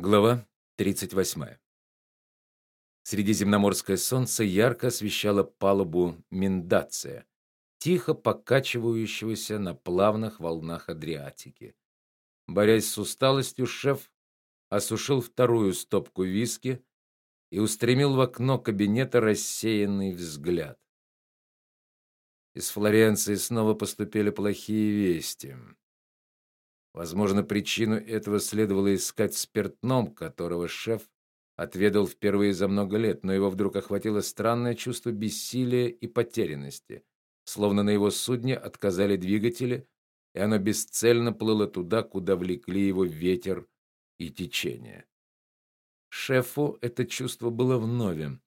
Глава 38. Средиземноморское солнце ярко освещало палубу Миндация, тихо покачивающегося на плавных волнах Адриатики. Борясь с усталостью, шеф осушил вторую стопку виски и устремил в окно кабинета рассеянный взгляд. Из Флоренции снова поступили плохие вести. Возможно, причину этого следовало искать в спиртном, которого шеф отведал впервые за много лет, но его вдруг охватило странное чувство бессилия и потерянности, словно на его судне отказали двигатели, и оно бесцельно плыло туда, куда влекли его ветер и течение. Шефу это чувство было вновь.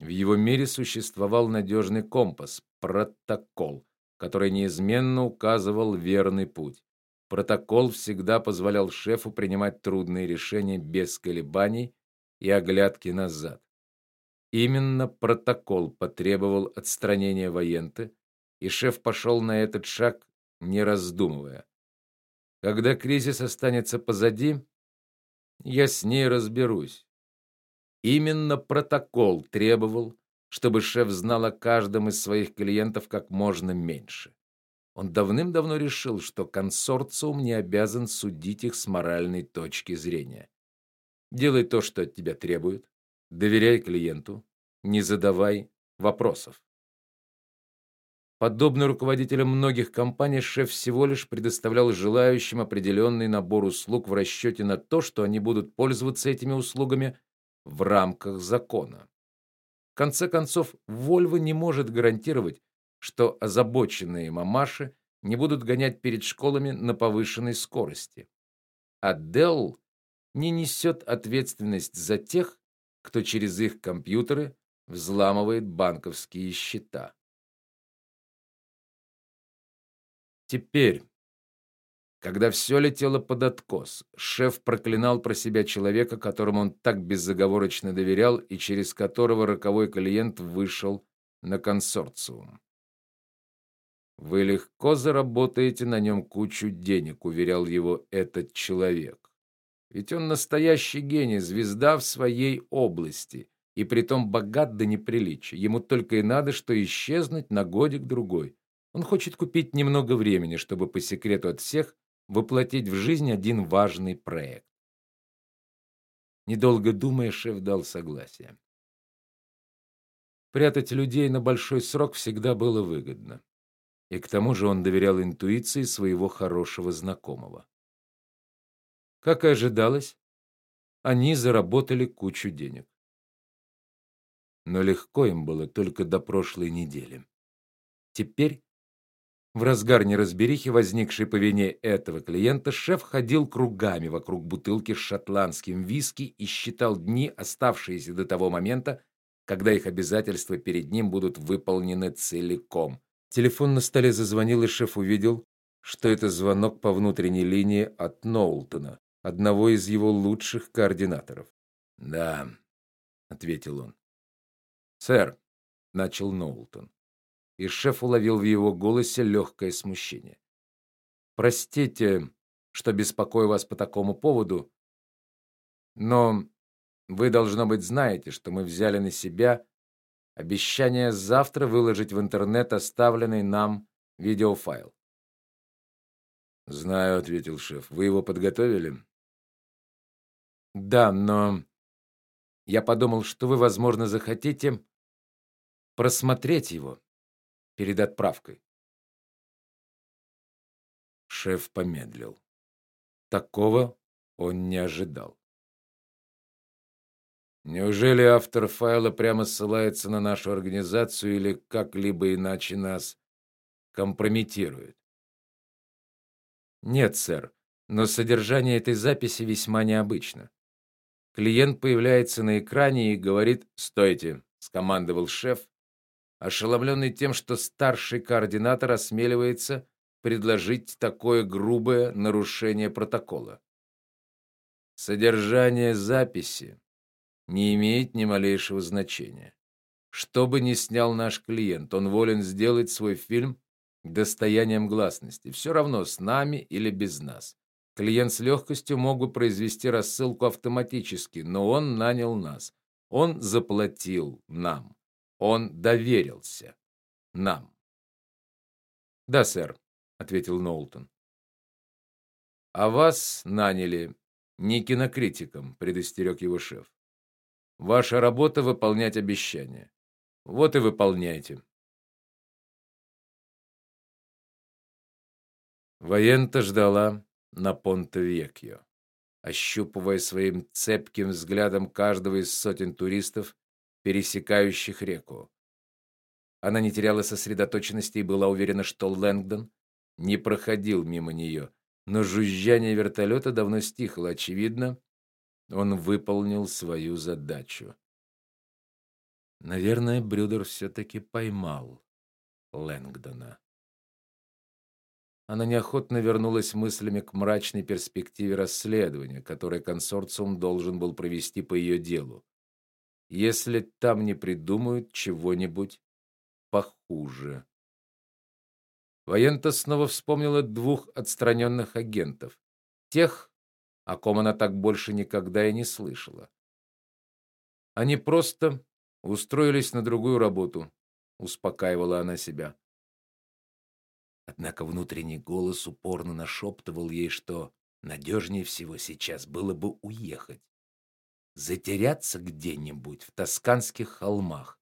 В его мире существовал надежный компас протокол, который неизменно указывал верный путь. Протокол всегда позволял шефу принимать трудные решения без колебаний и оглядки назад. Именно протокол потребовал отстранения военты, и шеф пошел на этот шаг, не раздумывая. Когда кризис останется позади, я с ней разберусь. Именно протокол требовал, чтобы шеф знал о каждом из своих клиентов как можно меньше. Он давным-давно решил, что консорциум не обязан судить их с моральной точки зрения. Делай то, что от тебя требуют, доверяй клиенту, не задавай вопросов. Подобно руководителям многих компаний, шеф всего лишь предоставлял желающим определенный набор услуг в расчете на то, что они будут пользоваться этими услугами в рамках закона. В конце концов, Volvo не может гарантировать, что озабоченные мамаши не будут гонять перед школами на повышенной скорости. А Dell не несет ответственность за тех, кто через их компьютеры взламывает банковские счета. Теперь, когда все летело под откос, шеф проклинал про себя человека, которому он так безоговорочно доверял и через которого роковой клиент вышел на консорциум. Вы легко заработаете на нем кучу денег, уверял его этот человек. Ведь он настоящий гений, звезда в своей области, и притом богат до неприличия. Ему только и надо что исчезнуть на годик другой. Он хочет купить немного времени, чтобы по секрету от всех воплотить в жизнь один важный проект. Недолго думая, шеф дал согласие. Прятать людей на большой срок всегда было выгодно. И к тому же он доверял интуиции своего хорошего знакомого. Как и ожидалось, они заработали кучу денег. Но легко им было только до прошлой недели. Теперь в разгар неразберихи, возникшей по вине этого клиента, шеф ходил кругами вокруг бутылки с шотландским виски и считал дни, оставшиеся до того момента, когда их обязательства перед ним будут выполнены целиком. Телефон на столе зазвонил, и шеф увидел, что это звонок по внутренней линии от Ноултона, одного из его лучших координаторов. "Да", ответил он. "Сэр", начал Ноултон. И шеф уловил в его голосе легкое смущение. "Простите, что беспокою вас по такому поводу, но вы должно быть знаете, что мы взяли на себя Обещание завтра выложить в интернет оставленный нам видеофайл. Знаю, ответил шеф. Вы его подготовили? Да, но я подумал, что вы, возможно, захотите просмотреть его перед отправкой. Шеф помедлил. Такого он не ожидал. Неужели автор файла прямо ссылается на нашу организацию или как-либо иначе нас компрометирует? Нет, сэр, но содержание этой записи весьма необычно. Клиент появляется на экране и говорит: "Стойте", скомандовал шеф, ошеломленный тем, что старший координатор осмеливается предложить такое грубое нарушение протокола. Содержание записи не имеет ни малейшего значения. Что бы ни снял наш клиент, он волен сделать свой фильм достоянием гласности, все равно с нами или без нас. Клиент с легкостью мог бы произвести рассылку автоматически, но он нанял нас. Он заплатил нам. Он доверился нам. Да, сэр, ответил Ноултон. А вас наняли не кинокритиком, предостерег его шеф. Ваша работа выполнять обещания. Вот и выполняйте. Воента ждала на Понте-Векьо, ощупывая своим цепким взглядом каждого из сотен туристов, пересекающих реку. Она не теряла сосредоточенности и была уверена, что Лэнгдон не проходил мимо нее, но жужжание вертолета давно стихло, очевидно, он выполнил свою задачу. Наверное, Брюдер все таки поймал Лэнгдона. Она неохотно вернулась мыслями к мрачной перспективе расследования, которое консорциум должен был провести по ее делу. Если там не придумают чего-нибудь похуже. Воента снова вспомнила двух отстраненных агентов, тех, о ком она так больше никогда и не слышала. Они просто устроились на другую работу, успокаивала она себя. Однако внутренний голос упорно нашептывал ей, что надежнее всего сейчас было бы уехать, затеряться где-нибудь в тосканских холмах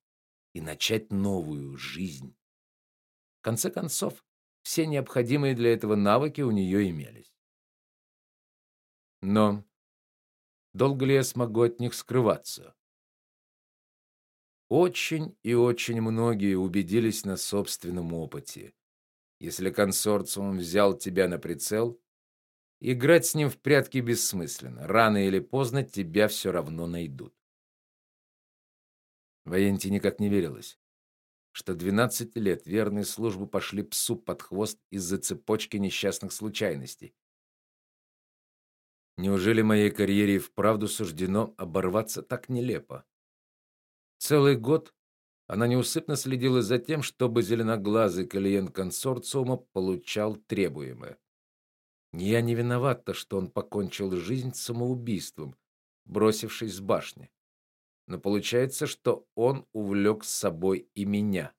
и начать новую жизнь. В конце концов, все необходимые для этого навыки у нее имелись. Но долго ли я смогу от них скрываться? Очень и очень многие убедились на собственном опыте. Если консорциум взял тебя на прицел, играть с ним в прятки бессмысленно. Рано или поздно тебя все равно найдут. Военти никак не верилось, что 12 лет верной службы пошли псу под хвост из-за цепочки несчастных случайностей, Неужели моей карьере и вправду суждено оборваться так нелепо? Целый год она неусыпно следила за тем, чтобы зеленоглазый клиент консорциума получал требуемое. Я не виновата, что он покончил жизнь самоубийством, бросившись с башни. Но получается, что он увлек с собой и меня.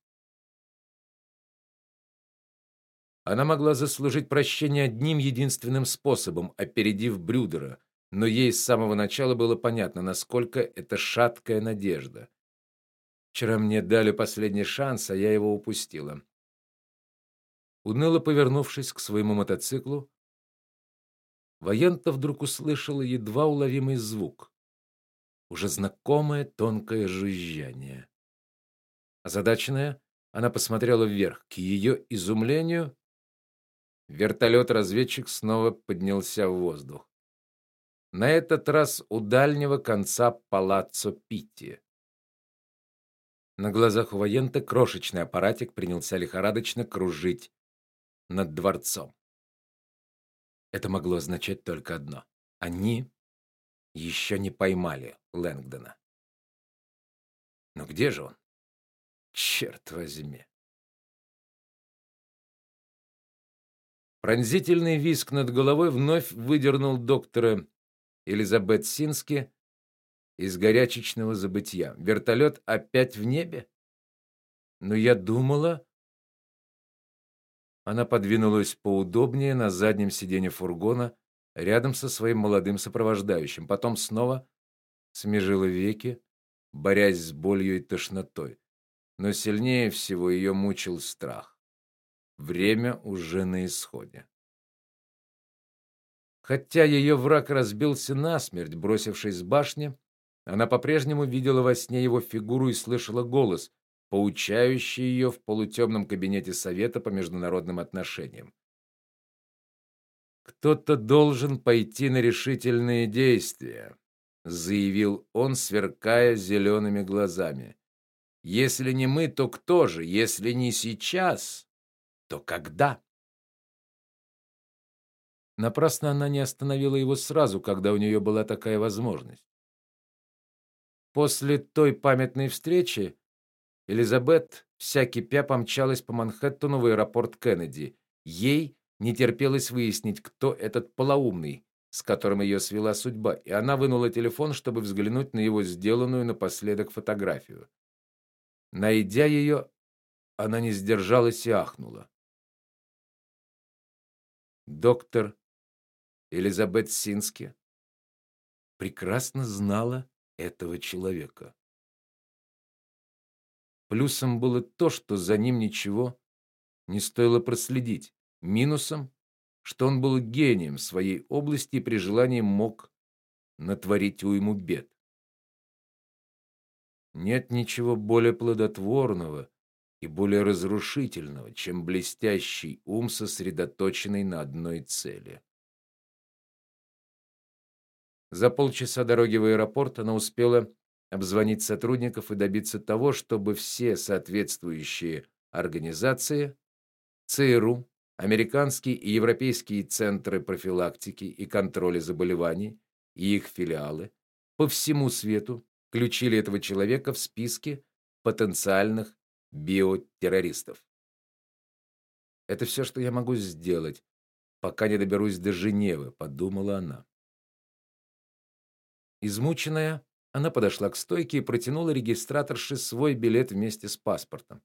Она могла заслужить прощение одним единственным способом, опередив Брюдера, но ей с самого начала было понятно, насколько это шаткая надежда. Вчера мне дали последний шанс, а я его упустила. Уныло повернувшись к своему мотоциклу, Воента вдруг услышала едва уловимый звук, уже знакомое тонкое жужжание. Озадаченная, она посмотрела вверх. К ее изумлению, Вертолет-разведчик снова поднялся в воздух. На этот раз у дальнего конца палаццо Питти. На глазах у воента крошечный аппаратик принялся лихорадочно кружить над дворцом. Это могло означать только одно: они еще не поймали Лэнгдона. Но где же он? Черт возьми. Пронзительный визг над головой вновь выдернул доктора Элизабет Сински из горячечного забытья. Вертолет опять в небе? Но я думала, она подвинулась поудобнее на заднем сиденье фургона рядом со своим молодым сопровождающим, потом снова смежила веки, борясь с болью и тошнотой. Но сильнее всего ее мучил страх. Время уже на исходе. Хотя ее враг разбился насмерть, бросившись с башни, она по-прежнему видела во сне его фигуру и слышала голос, поучающий ее в полутемном кабинете совета по международным отношениям. Кто-то должен пойти на решительные действия, заявил он, сверкая зелеными глазами. Если не мы, то кто же? Если не сейчас, то когда? Напрасно она не остановила его сразу, когда у нее была такая возможность. После той памятной встречи Элизабет вся кипя помчалась по Манхэттену в аэропорт Кеннеди. Ей не терпелось выяснить, кто этот полоумный, с которым ее свела судьба, и она вынула телефон, чтобы взглянуть на его сделанную напоследок фотографию. Найдя ее, она не сдержалась и ахнула. Доктор Элизабет Сински прекрасно знала этого человека. Плюсом было то, что за ним ничего не стоило проследить. Минусом, что он был гением своей области и при желании мог натворить уйму бед. Нет ничего более плодотворного и более разрушительного, чем блестящий ум, сосредоточенный на одной цели. За полчаса дороги в аэропорт она успела обзвонить сотрудников и добиться того, чтобы все соответствующие организации ЦРУ, американские и европейские центры профилактики и контроля заболеваний и их филиалы по всему свету включили этого человека в списки потенциальных биотеррористов. Это все, что я могу сделать, пока не доберусь до Женевы, подумала она. Измученная, она подошла к стойке и протянула регистраторше свой билет вместе с паспортом.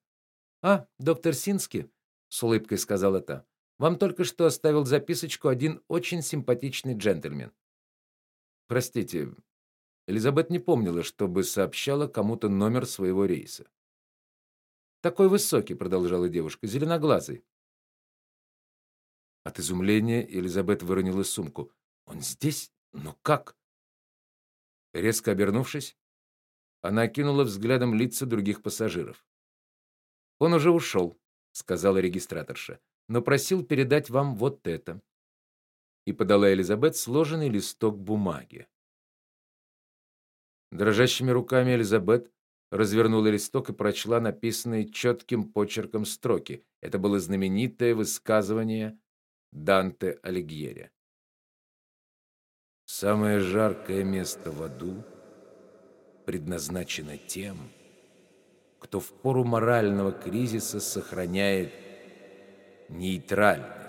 "А, доктор Сински", с улыбкой сказала та. "Вам только что оставил записочку один очень симпатичный джентльмен". Простите, Элизабет не помнила, чтобы сообщала кому-то номер своего рейса. Такой высокий, продолжала девушка, зеленоглазый. От изумления Элизабет выронила сумку. Он здесь? Но как? Резко обернувшись, она окинула взглядом лица других пассажиров. Он уже ушел», — сказала регистраторша, но просил передать вам вот это. И подала Элизабет сложенный листок бумаги. Дрожащими руками Элизабет развернула листок и прочла написанные четким почерком строки. Это было знаменитое высказывание Данте Алигьери. Самое жаркое место в аду предназначено тем, кто в пору морального кризиса сохраняет нейтральность.